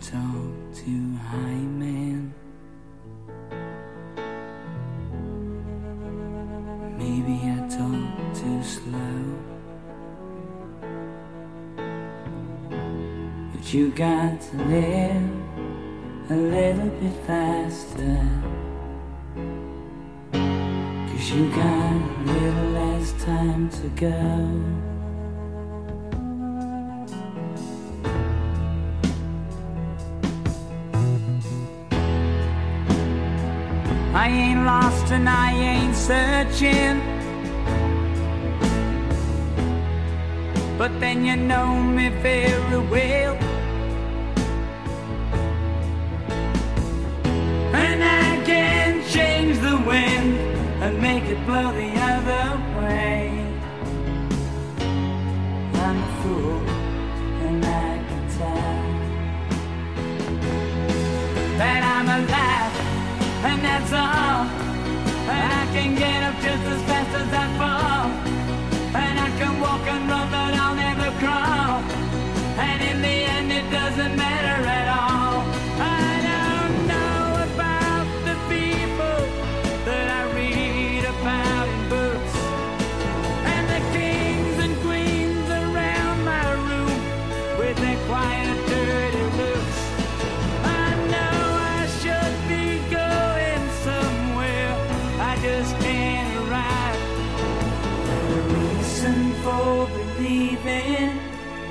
talk too high, man. Maybe I talk too slow. But you got to live a little bit faster. Cause you got a little less time to go. I ain't lost and I ain't searching. But then you know me very well. And I can change the wind and make it blow the and that's all. And I can get up just as fast as I fall. For believing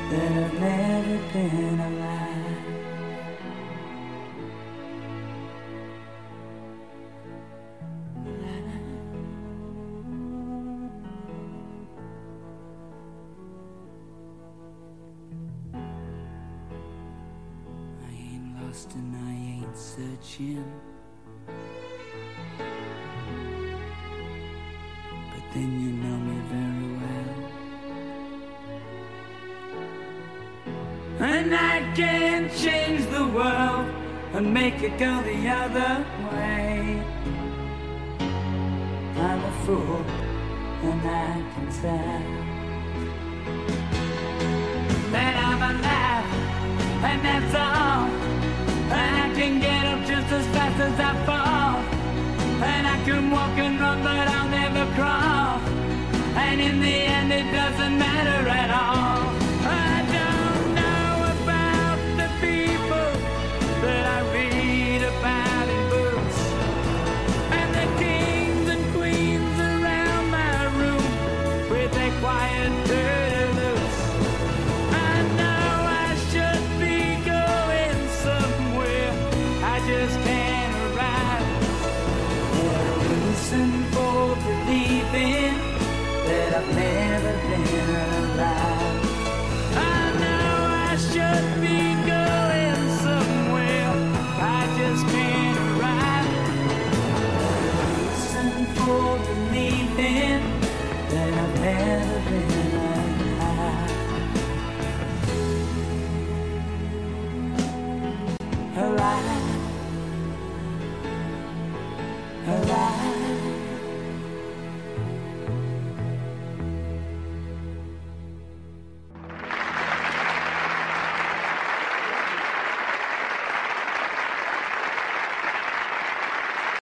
that I've never been alive. I ain't lost and I ain't searching. And I can change the world and make it go the other way. I'm a fool and I can tell that I'm alive and that's all. And I can get up just as fast as I fall. And I can walk and run, but I'll never crawl. And in the end, it doesn't matter I've never been alive. I know I should be going somewhere. I just can't arrive. For that I've never been alive.